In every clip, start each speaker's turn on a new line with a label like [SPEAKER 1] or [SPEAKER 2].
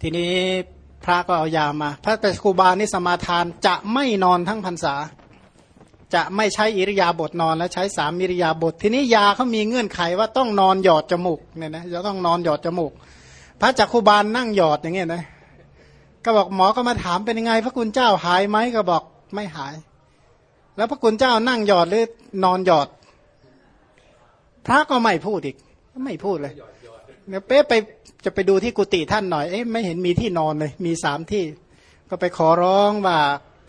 [SPEAKER 1] ทีนี้พระก็เอายามา พระแต่ครูบานี่สมาทานจะไม่นอนทั้งพรรษา จะไม่ใช้อิริยาบถนอนและใช้สามอิริยาบถทีนี้ยาเขามีเงื่อนไขว่าต้องนอนหยอดจมูกเนี่ยนะจะต้องนอนหยอดจมูก พระจักคูบาลนั่งหยอดอย่างเงี้ยนะก็บอกหมอก็มาถามเป็นยังไง พระคุณเจ้าหายไหมก็บอกไม่หาย แล้วพระคุณเจ้านั่งหยอดหรือนอนหยอด พระก็ไม่พูดอีก ไม่พูดเลย เนี่ยเป๊ะไปจะไปดูที่กุฏิท่านหน่อยเอ๊ะไม่เห็นมีที่นอนเลย มีสามที่ ก็ไปขอร้องว่า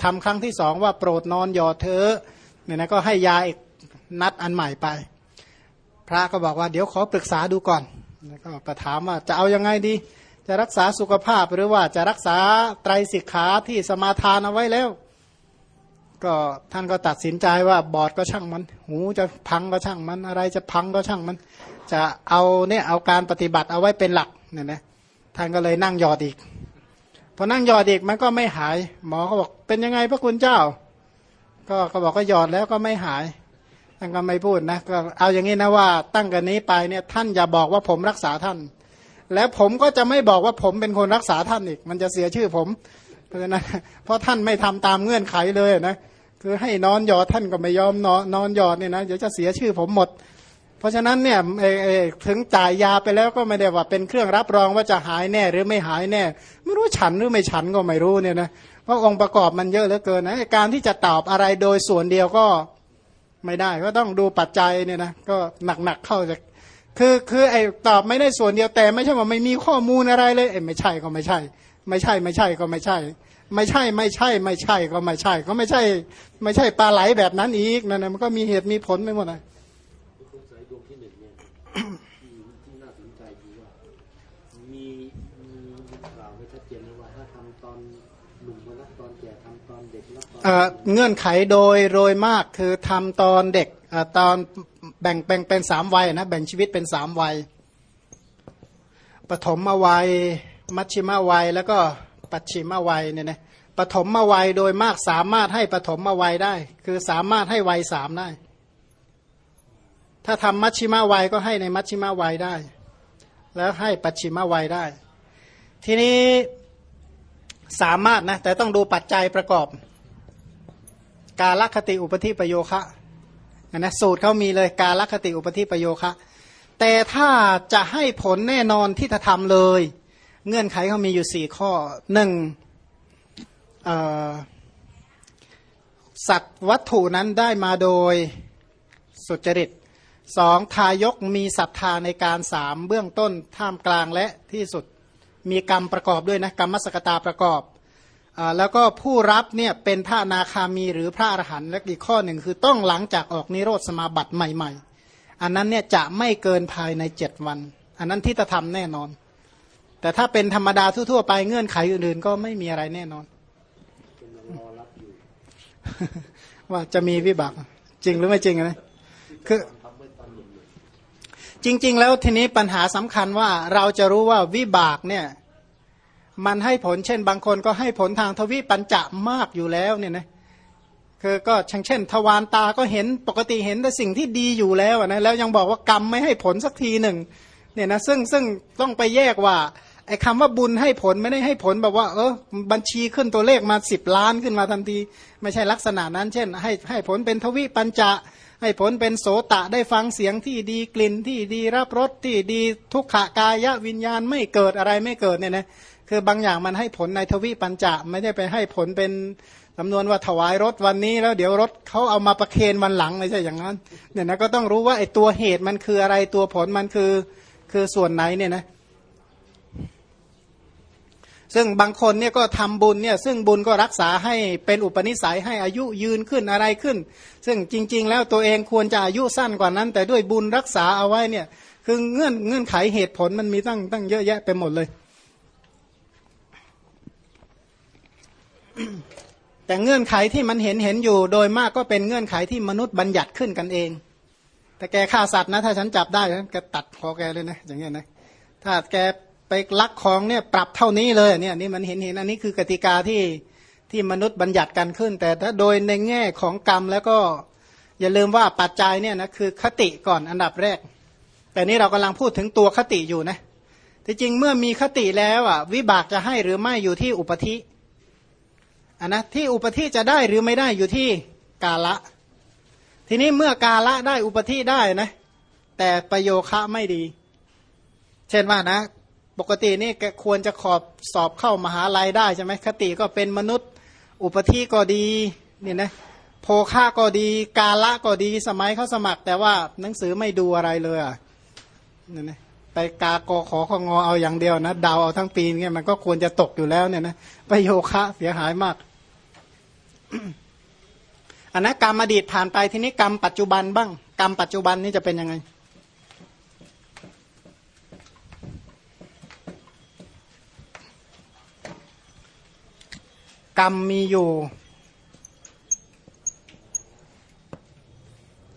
[SPEAKER 1] ทำครั้งที่สองว่าโปรดนอนหยอดเธอเนี่ยนะก็ให้ยาอีกนัดอันใหม่ไป พระก็บอกว่าเดี๋ยวขอปรึกษาดูก่อนแล้วก็ประถามว่าจะเอายังไงดี จะรักษาสุขภาพหรือว่าจะรักษาไตรสิกขาที่สมาทานเอาไว้แล้ว ก็ท่านก็ตัดสินใจว่าบอดก็ช่างมัน หูจะพังก็ช่างมัน อะไรจะพังก็ช่างมัน จะเอาเนี่ยเอาการปฏิบัติเอาไว้เป็นหลักเนี่ยนะท่านก็เลยนั่งหยอดอีกพอนั่งหยอดอีกมันก็ไม่หาย หมอเขาบอกเป็นยังไงพระคุณเจ้า ก็เขาบอกก็หยอดแล้วก็ไม่หายท่านก็ไม่พูดนะก็เอาอย่างนี้นะว่าตั้งกันนี้ไปเนี่ยท่านอย่าบอกว่าผมรักษาท่าน แล้วผมก็จะไม่บอกว่าผมเป็นคนรักษาท่านอีก มันจะเสียชื่อผม เพราะฉะนั้นเพราะท่านไม่ทำตามเงื่อนไขเลยนะคือให้นอนหยอดท่านก็ไม่ยอมนอนนอนหยอดเนี่ยนะเดี๋ยวจะเสียชื่อผมหมด เพราะฉะนั้นเนี่ยถึงจ่ายยาไปแล้วก็ไม่ได้ว่าเป็นเครื่องรับรองว่าจะหายแน่หรือไม่หายแน่ ไม่รู้ฉันหรือไม่ฉันก็ไม่รู้เนี่ยนะเพราะองค์ประกอบมันเยอะเหลือเกินนะการที่จะตอบอะไรโดยส่วนเดียวก็ไม่ได้ก็ต้องดูปัจจัยเนี่ยนะก็หนักๆเข้าจะคือคือไอ้ตอบไม่ได้ส่วนเดียวแต่ ไม่ใช่ว่าไม่มีข้อมูลอะไรเลยเอ้ไม่ใช่ก็ไม่ใช่ ไม่ใช่ไม่ใช่ก็ไม่ใช่ ไม่ใช่ไม่ใช่ ไม่ใช่ก็ไม่ใช่ ก็ไม่ใช่ ไม่ใช่ปลาไหลแบบนั้นอีกนั่นนะมันก็มีเหตุมีผลไปหมดเลย
[SPEAKER 2] มีมีกล่าวไว้ชัดเจนว่าถ้าทำตอนหนุ่มมาแล้วตอนแก่ทำตอนเด็กแล้วตอน
[SPEAKER 1] เงื่อนไขโดยโดยมากคือทำตอนเด็กตอนแบ่งแบ่งเป็นสามวัยนะแบ่งชีวิตเป็นสามวัยปฐมวัย มัชชิมวัยแล้วก็ปัจฉิมวัยเนี่ยนะปฐมวัยโดยมากสามารถให้ปฐมวัยได้ คือสามารถให้วัยสามได้ ถ้าทำมัชชิมวัยก็ให้ในมัชชิมวัยได้ แล้วให้ปัจฉิมวัยได้ ทีนี้สามารถนะแต่ต้องดูปัจจัยประกอบ กาลคติอุปธิประโยคะนะสูตรเขามีเลยกาลคติอุปธิประโยคะ แต่ถ้าจะให้ผลแน่นอนที่จะทำเลย เงื่อนไขเขามีอยู่สี่ข้อหนึ่งสัตว์วัตถุนั้นได้มาโดยสุจริต สองทายกมีศรัทธาในการสามเบื้องต้นท่ามกลางและที่สุดมีกรรมประกอบด้วยนะกรรมสกตาประกอบอแล้วก็ผู้รับเนี่ยเป็นพระนาคามีหรือพระอรหันต์และอีกข้อหนึ่งคือต้องหลังจากออกนิโรธสมาบัติใหม่ ๆ อันนั้นเนี่ยจะไม่เกินภายในเจ็ดวัน อันนั้นที่จะทำแน่นอน แต่ถ้าเป็นธรรมดาทั่วๆไปเงื่อนไขอื่นๆ ก็ไม่มีอะไรแน่นอน ว่าจะมีวิบากจริงหรือไม่จริงนะคือ จริง ๆ แล้วทีนี้ปัญหาสำคัญว่าเราจะรู้ว่าวิบากเนี่ยมันให้ผลเช่น บางคนก็ให้ผลทางทวิปัญจะมากอยู่แล้วเนี่ยนะคือก็ช่างเช่น ทวารตาก็เห็นปกติเห็นแต่สิ่งที่ดีอยู่แล้วนะแล้วยังบอกว่ากรรมไม่ให้ผลสักทีหนึ่งเนี่ยนะซึ่งซึ่งต้องไปแยกว่าไอ้คำว่าบุญให้ผลไม่ได้ให้ผลแบบว่า เออบัญชีขึ้นตัวเลขมาสิบล้านขึ้นมาทันที ไม่ใช่ลักษณะนั้น เช่น ให้ให้ผลเป็นทวิปัญจะ ให้ผลเป็นโสตะได้ฟังเสียงที่ดีกลิ่นที่ดีรับรสที่ดีทุกขากายวิญญาณไม่เกิดอะไรไม่เกิดเนี่ยนะคือบางอย่างมันให้ผลในทวิปัญจะไม่ได้ไปให้ผลเป็นจำนวนว่าถวายรถวันนี้แล้วเดี๋ยวรถเขาเอามาประเคนวันหลังไม่ใช่อย่างนั้นเนี่ยนะก็ต้องรู้ว่าไอ้ตัวเหตุมันคืออะไรตัวผลมันคือคือส่วนไหนเนี่ยนะ ซึ่งบางคนเนี่ยก็ทำบุญเนี่ยซึ่งบุญก็รักษาให้เป็นอุปนิสัยให้อายุยืนขึ้นอะไรขึ้น ซึ่งจริง ๆ แล้วตัวเองควรจะอายุสั้นกว่านั้น แต่ด้วยบุญรักษาเอาไว้เนี่ยคือเงื่อนเงื่อนไขเหตุผลมันมีตั้งตั้งเยอะแยะไปหมดเลย แต่เงื่อนไขที่มันเห็นเห็นอยู่โดยมากก็เป็นเงื่อนไขที่มนุษย์บัญญัติขึ้นกันเอง แต่แกฆ่าสัตว์นะ ถ้าฉันจับได้แกตัดคอแกเลยนะอย่างเงี้ยนะถ้าแก ไปลักของเนี่ยปรับเท่านี้เลยเนี่ยนี่มันเห็นเห็นอันนี้คือกติกาที่ที่มนุษย์บัญญัติกันขึ้น แต่ถ้าโดยในแง่ของกรรมแล้วก็อย่าลืมว่าปัจจัยเนี่ยนะคือคติก่อนอันดับแรก แต่นี้เรากำลังพูดถึงตัวคติอยู่นะที่จริงเมื่อมีคติแล้วอะวิบากจะให้หรือไม่อยู่ที่อุปธิอันนะที่อุปธิจะได้หรือไม่ได้อยู่ที่กาละ ทีนี้เมื่อกาละได้อุปธิได้นะแต่ประโยคะไม่ดี เช่นว่านะ ปกตินี่ควรจะขอบสอบเข้ามหาลัยได้ใช่ไหมคติก็เป็นมนุษย์ อุปธิก็ดีเนี่ยนะโภคะก็ดีกาละก็ดีสมัยเขาสมัคร แต่ว่าหนังสือไม่ดูอะไรเลยอะนี่ยนะไปกากอขอของอเอาอย่างเดียวนะเดาเอาทั้งปีเนี่ยมันก็ควรจะตกอยู่แล้วเนี่ยนะประโยคะเสียหายมากอันนะกรรมอดีตผ่านไปทีนี้กรรมปัจจุบันบ้าง กรรมปัจจุบันนี้จะเป็นยังไง กรรมมีอยู่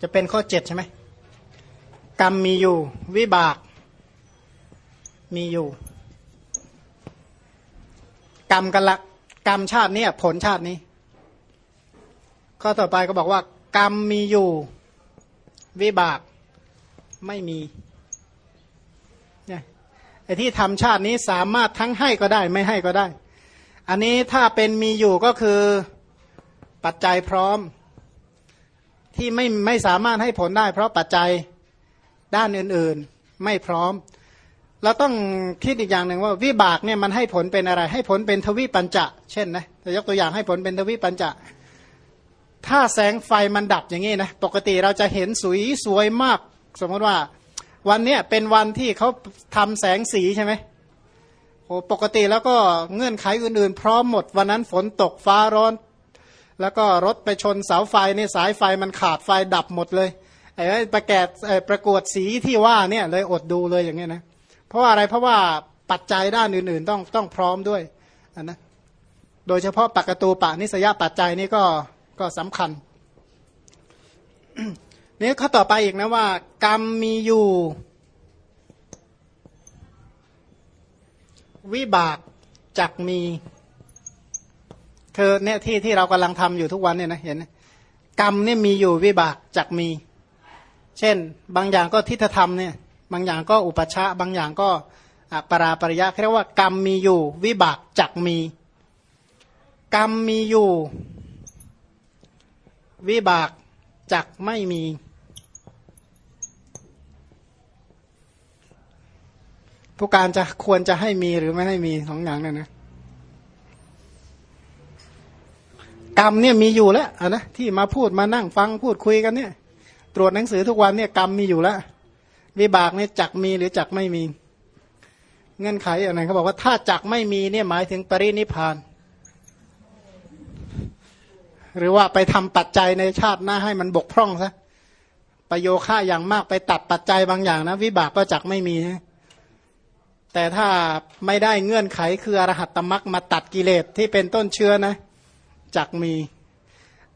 [SPEAKER 1] จะเป็นข้อเจ็ดใช่ไหมกรรมมีอยู่ วิบากมีอยู่ กรรมกันละกรรมชาตินี้ผลชาตินี้ ข้อต่อไปก็บอกว่า กรรมมีอยู่ วิบากไม่มีเนี่ยไอ้ที่ทำชาตินี้สามารถทั้งให้ก็ได้ ไม่ให้ก็ได้ อันนี้ถ้าเป็นมีอยู่ก็คือปัจจัยพร้อม ที่ไม่ไม่สามารถให้ผลได้ เพราะปัจจัยด้านอื่นๆไม่พร้อม เราต้องคิดอีกอย่างหนึ่งว่าวิบากเนี่ยมันให้ผลเป็นอะไร ให้ผลเป็นทวิปัญจะ เช่นนะจะยกตัวอย่างให้ผลเป็นทวิปัญจะ ถ้าแสงไฟมันดับอย่างนี้นะปกติเราจะเห็นสวยสวยมาก สมมติว่า วันเนี้ยเป็นวันที่เขาทำแสงสีใช่ไหม ปกติแล้วก็เงื่อนไขอื่นๆ พร้อมหมดวันนั้นฝนตกฟ้าร้อน แล้วก็รถไปชนเสาไฟนี่สายไฟมันขาดไฟดับหมดเลยไอ้ประแกศประกวดสีที่ว่าเนี่ยเลยอดดูเลยอย่างเงี้ยนะเพราะอะไรเพราะว่าปัจจัยด้านอื่นๆ ต้องต้องพร้อมด้วยนนะโดยเฉพาะปักตูปะนิสยปัจจัยนี่ก็ก็สำคัญนี่เขาต่อไปอีกนะว่า กรรมมีอยู่ วิบากจักมีคือเนี่ยที่ที่เรากำลังทำอยู่ทุกวันเนี่ยนะเห็นกรรมเนี่ยมีอยู่วิบากจักมี เช่น บางอย่างก็ทิฏฐธรรมเนี่ยบางอย่างก็อุปชาบางอย่างก็ปราปริยะเรียกว่ากรรมมีอยู่ วิบากจักมี กรรมมีอยู่ วิบากจักไม่มี ผู้การจะควรจะให้มีหรือไม่ให้มีสองอย่างนั่นนะกรรมเนี่ยมีอยู่แล้วนะที่มาพูดมานั่งฟังพูดคุยกันเนี่ย ตรวจหนังสือทุกวันเนี่ยกรรมมีอยู่แล้ววิบากเนี่ยจักมีหรือจักไม่มี เงื่อนไขอะไรเขาบอกว่าถ้าจักไม่มีเนี่ยหมายถึงปรินิพาน หรือว่าไปทำปัจจัยในชาติหน้าให้มันบกพร่องซะประโยค่าอย่างมากไปตัดปัจจัยบางอย่างนะ วิบากก็จักไม่มี แต่ถ้าไม่ได้เงื่อนไขคืออรหัตตมรักมาตัดกิเลสที่เป็นต้นเชื้อนะจักมี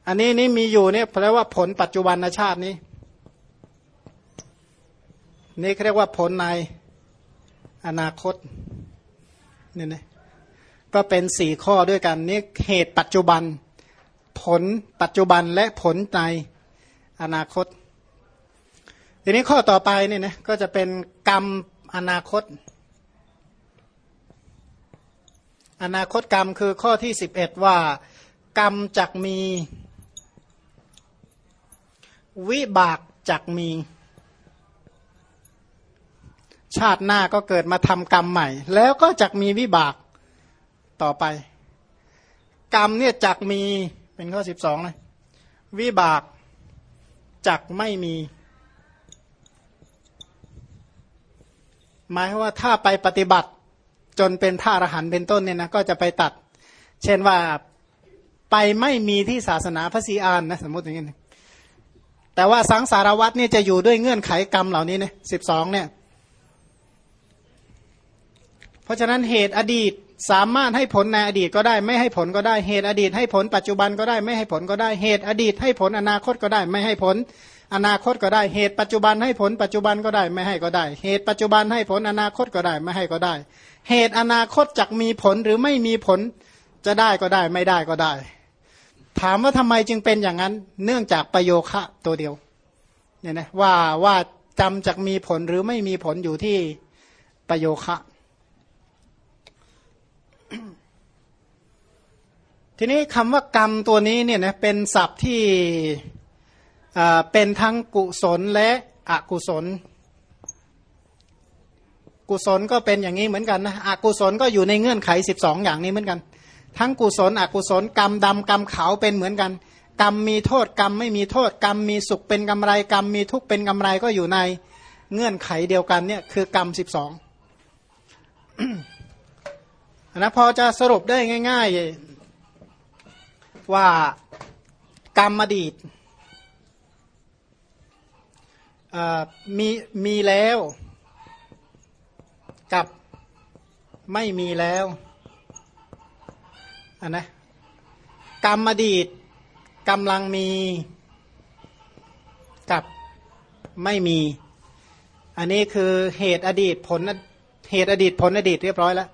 [SPEAKER 1] อันนี้นี่มีอยู่เนี่ยแปลว่าผลปัจจุบันชาตินี้ นี่เรียกว่าผลในอนาคตเนี่ยนะก็เป็นสี่ข้อด้วยกันนี่เหตุปัจจุบัน ผลปัจจุบันและผลในอนาคต ทีนี้ข้อต่อไปเนี่ยนะก็จะเป็นกรรมอนาคต อนาคตกรรมคือข้อที่สิบเอ็ดว่า กรรมจักมี วิบากจักมี ชาติหน้าก็เกิดมาทำกรรมใหม่ แล้วก็จักมีวิบากต่อไป กรรมเนี่ยจักมีเป็นข้อสิบสองเลยวิบากจักไม่มี หมายว่าถ้าไปปฏิบัติ จนเป็นพระอรหันต์เป็นต้นเนี่ยนะก็จะไปตัด เช่นว่าไปไม่มีที่ศาสนาพระศรีอานนะสมมติอย่างนี้แต่ว่าสังสารวัตเนี่ยจะอยู่ด้วยเงื่อนไขกรรมเหล่านี้เนี่ยสิบสองเนี่ยเพราะฉะนั้นเหตุอดีตสามารถให้ผลในอดีตก็ได้ ไม่ให้ผลก็ได้เหตุอดีตให้ผลปัจจุบันก็ได้ ไม่ให้ผลก็ได้เหตุอดีตให้ผลอนาคตก็ได้ ไม่ให้ผล อนาคตก็ได้ เหตุปัจจุบันให้ผลปัจจุบันก็ได้ไม่ให้ก็ได้ เหตุปัจจุบันให้ผลอนาคตก็ได้ไม่ให้ก็ได้ เหตุอนาคตจักมีผลหรือไม่มีผลจะได้ก็ได้ไม่ได้ก็ได้ ถามว่าทำไมจึงเป็นอย่างนั้น เนื่องจากประโยคะตัวเดียวเนี่ยนะว่าว่าจำจักมีผลหรือไม่มีผลอยู่ที่ประโยคะ ทีนี้คำว่ากรรมตัวนี้เนี่ยนะเป็นศัพท์ที่ เป็นทั้งกุศลและอกุศล กุศลก็เป็นอย่างนี้เหมือนกันนะอกุศลก็อยู่ในเงื่อนไข 12 อย่างนี้เหมือนกัน ทั้งกุศลอกุศลกรรมดำกรรมขาวเป็นเหมือนกัน กรรมมีโทษกรรมไม่มีโทษกรรมมีสุขเป็นกำไรกรรมมีทุกข์เป็นกำไรก็อยู่ในเงื่อนไขเดียวกันเนี่ยคือกรรม 12นะพอจะสรุปได้ง่าย ๆ ว่ากรรมอดีต มีมีแล้วกับไม่มีแล้วอันนะกรรมอดีตกำลังมีกับไม่มี อันนี้คือเหตุอดีตผลเหตุอดีตผลอดีตเรียบร้อยแล้ว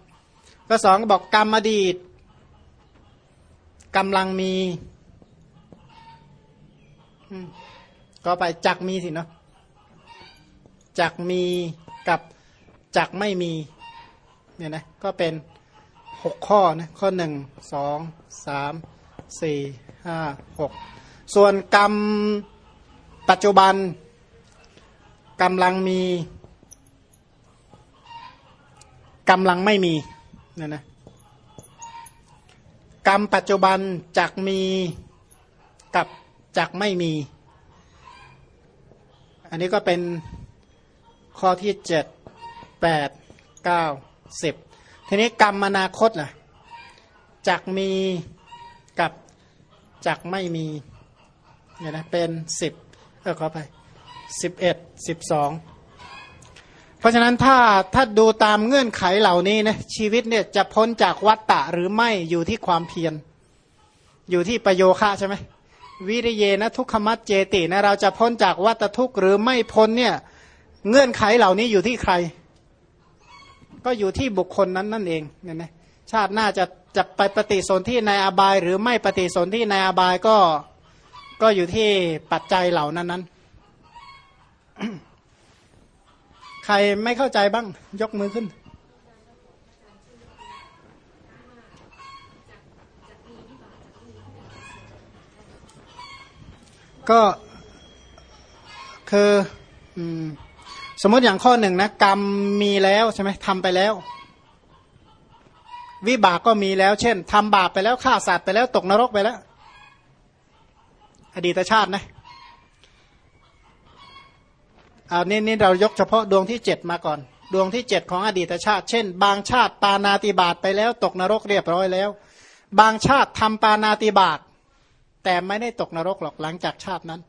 [SPEAKER 1] ก็สองบอกกรรมอดีตกำลังมีก็ไปจักมีสิเนาะ จักมีกับจักไม่มีเนี่ยนะก็เป็นหกข้อนะข้อหนึ่งสองสามสี่ห้าหกส่วนกรรมปัจจุบันกำลังมีกำลังไม่มีเนี่ยนะกรรมปัจจุบันจักมีกับจักไม่มี อันนี้ก็เป็น ข้อที่เจ็ดแปดเก้าสิบทีนี้กรรมอนาคตล่ะจักมีกับจักไม่มีเนี่ยนะเป็นสิบเออขอไปสิบเอ็ดสิบสองเพราะฉะนั้นถ้าถ้าดูตามเงื่อนไขเหล่านี้นะชีวิตเนี่ยจะพ้นจากวัฏฏะหรือไม่อยู่ที่ความเพียร อยู่ที่ประโยคะใช่ไหมวิริเยนะทุกขมัดเจตินะเราจะพ้นจากวัฏทุกข์หรือไม่พ้นเนี่ย เงื่อนไขเหล่านี้อยู่ที่ใคร ก็อยู่ที่บุคคลนั้นนั่นเองเนี่ยนะชาติหน้าจะจะไปปฏิสนธิในอบาย หรือไม่ปฏิสนธิในอบายก็ก็อยู่ที่ปัจจัยเหล่านั้นนั้นใครไม่เข้าใจบ้าง ยกมือขึ้นก็คือ อืม สมมติอย่างข้อหนึ่งนะกรรมมีแล้วใช่ไหมทำไปแล้ว วิบากก็มีแล้ว เช่นทำบาปไปแล้วฆ่าสัตว์ไปแล้วตกนรกไปแล้ว อดีตชาตินะเอานี่นี่เรายกเฉพาะดวงที่เจ็ดมาก่อน ดวงที่เจ็ดของอดีตชาติ เช่น บางชาติปานาติบาตไปแล้ว ตกนรกเรียบร้อยแล้ว บางชาติทำปานาติบาตแต่ไม่ได้ตกนรกหรอกหลังจากชาตินั้น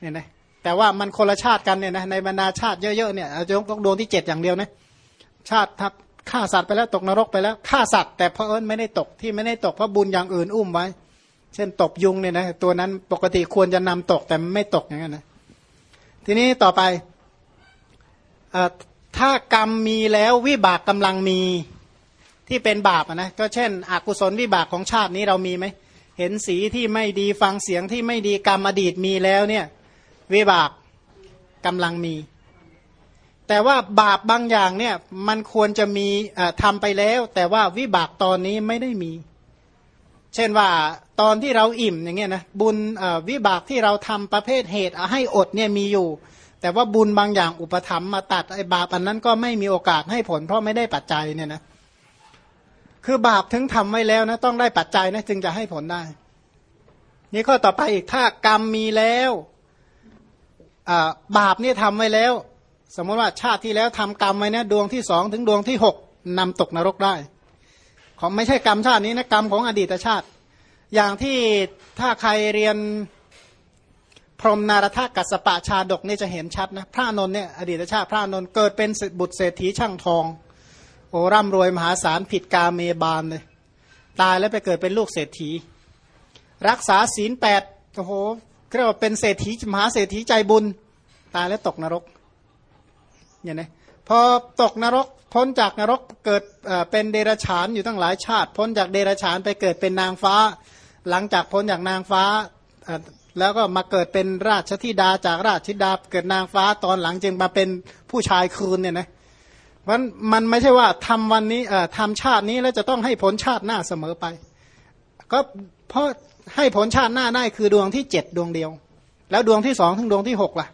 [SPEAKER 1] เนี่ยนะ แต่ว่ามันคนละชาติกันเนี่ยนะในบรรดาชาติเยอะๆเนี่ยอายกดวงที่เจ็ดอย่างเดียวนะชาติทักฆ่าสัตว์ไปแล้วตกนรกไปแล้วฆ่าสัตว์แต่เพราะเอิญไม่ได้ตกที่ไม่ได้ตกเพราะบุญอย่างอื่นอุ้มไว้ เช่นตกยุงเนี่ยนะตัวนั้นปกติควรจะนำตกแต่ไม่ตกอย่างนั้นนะทีนี้ต่อไปถ้ากรรมมีแล้ววิบากกำลังมีที่เป็นบาปนะก็เช่นอกุศลวิบากของชาตินี้เรามีไหมเห็นสีที่ไม่ดีฟังเสียงที่ไม่ดีกรรมอดีตมีแล้วเนี่ย วิบากกำลังมี แต่ว่าบาปบางอย่างเนี่ยมันควรจะมีทำไปแล้ว แต่ว่าวิบากตอนนี้ไม่ได้มี เช่นว่าตอนที่เราอิ่มอย่างเงี้ยนะบุญวิบากที่เราทำประเภทเหตุให้อดเนี่ยมีอยู่ แต่ว่าบุญบางอย่างอุปธรรมมาตัดไอ้บาปอันนั้นก็ไม่มีโอกาสให้ผล เพราะไม่ได้ปัจจัยเนี่ยนะคือบาปถึงทำไว้แล้วนะต้องได้ปัจจัยนะจึงจะให้ผลได้ นี่ข้อต่อไปอีกถ้ากรรมมีแล้ว บาปนี่ทำไว้แล้ว สมมติว่าชาติที่แล้วทำกรรมไว้นะดวงที่สองถึงดวงที่หกนำตกนรกได้ ของไม่ใช่กรรมชาตินี้นะกรรมของอดีตชาติ อย่างที่ถ้าใครเรียนพรหมนารถกัสปะชาดกนี่จะเห็นชัดนะพระนนท์เนี่ยอดีตชาติพระนนท์เกิดเป็นบุตรเศรษฐีช่างทองโอ้ร่ำรวยมหาศาลผิดกาเมบาลเลยตายแล้วไปเกิดเป็นลูกเศรษฐี รักษาศีลแปดโอ้โห เรียกว่าเป็นเศรษฐีมหาเศรษฐีใจบุญ ตายแล้วตกนรกเนี่ยนะพอตกนรกพ้นจากนรกเกิดเป็นเดรัจฉานอยู่ตั้งหลายชาติ พ้นจากเดรัจฉานไปเกิดเป็นนางฟ้า หลังจากพ้นจากนางฟ้าแล้วก็มาเกิดเป็นราชธิดาจากราชธิดาเกิดนางฟ้าตอนหลังจึงมาเป็นผู้ชายคืนเนี่ยนะมันมันไม่ใช่ว่าทำวันนี้ทำชาตินี้แล้วจะต้องให้ผลชาติหน้าเสมอไป ก็เพราะ ให้ผลชาติหน้าได้คือดวงที่เจ็ดดวงเดียว แล้วดวงที่สองถึงดวงที่หกล่ะ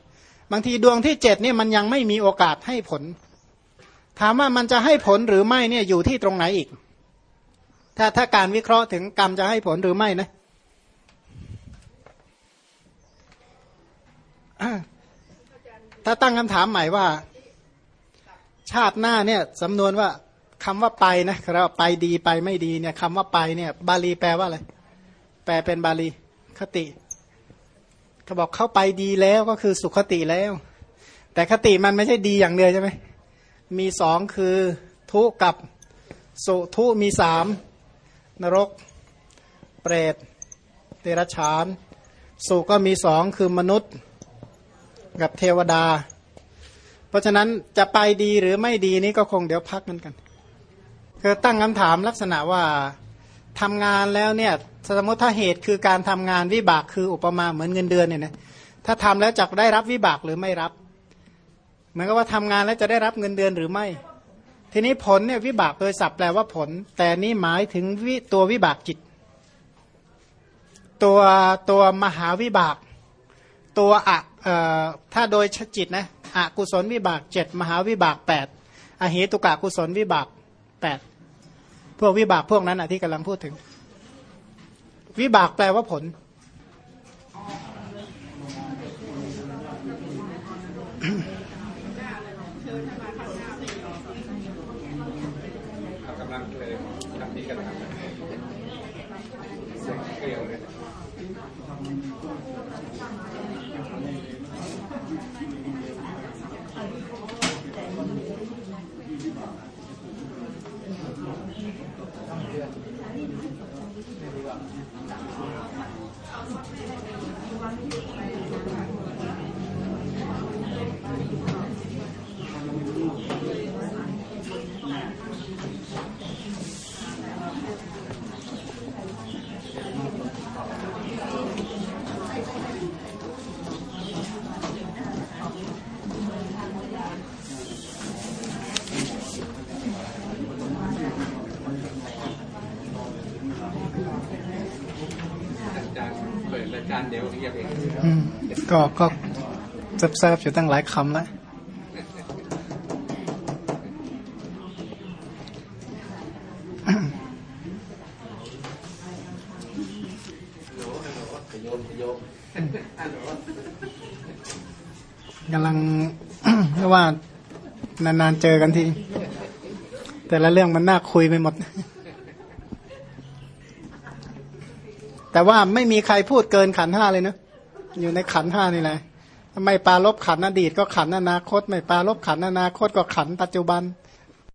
[SPEAKER 1] บางทีดวงที่เจ็ดเนี่ยมันยังไม่มีโอกาสให้ผล ถามว่ามันจะให้ผลหรือไม่เนี่ยอยู่ที่ตรงไหนอีก ถ้าถ้าการวิเคราะห์ถึงกรรมจะให้ผลหรือไม่นะถ้าตั้งคำถามใหม่ว่า ชาติหน้าเนี่ยสำนวนว่าคำว่าไปนะครับไปดีไปไม่ดีเนี่ยคำว่าไปเนี่ย บาลีแปลว่าอะไร ลเป็นบาลีคติเขาบอกเข้าไปดีแล้วก็คือสุขติแล้ว แต่คติมันไม่ใช่ดีอย่างเดียวใช่ไหมมีสองคือทุกับสุทุมีสามนรก เปรตเดรัจฉาน สุก็มีสองคือมนุษย์กับเทวดา เพราะฉะนั้นจะไปดีหรือไม่ดีนี้ก็คงเดี๋ยวพักกันกันคือตั้งคำถามลักษณะว่าทำงานแล้วเนี่ย สมมติถ้าเหตุคือการทำงานวิบากคืออุปมาเหมือนเงินเดือนเนี่ยนะถ้าทำแล้วจะได้รับวิบากหรือไม่รับ เหมือนกับว่าทำงานแล้วจะได้รับเงินเดือนหรือไม่ ทีนี้ผลเนี่ยวิบากโดยศัพท์แปลว่าผล แต่นี่หมายถึงวิตัววิบากจิต ตัวตัวมหาวิบาก ตัวอะถ้าโดยจิตนะอกุศลวิบากเจ็ดมหาวิบากแปดอเหตุกะกุศลวิบากแปดพวกวิบากพวกนั้นอะที่กำลังพูดถึง วิบากแปลว่าผล
[SPEAKER 3] กำลังเลยทำที่กันทำเสียงเกลียวเลย อาจารย์เปิดรายการ เดี๋ยวเรียกเอง
[SPEAKER 1] อืมก็ก็เซิร์ฟเซิร์ฟอยู่ตั้งหลายคำแล้วกำลังเรียกว่านานๆเจอกันที แต่ละเรื่องมันน่าคุยไปหมด แต่ว่าไม่มีใครพูดเกินขันห้าเลยเนะอยู่ในขันห้านี่แหละไม่ปลาลบขันอดีตก็ขันอนาคต ไม่ปลาลบขันอนาคตก็ขันปัจจุบัน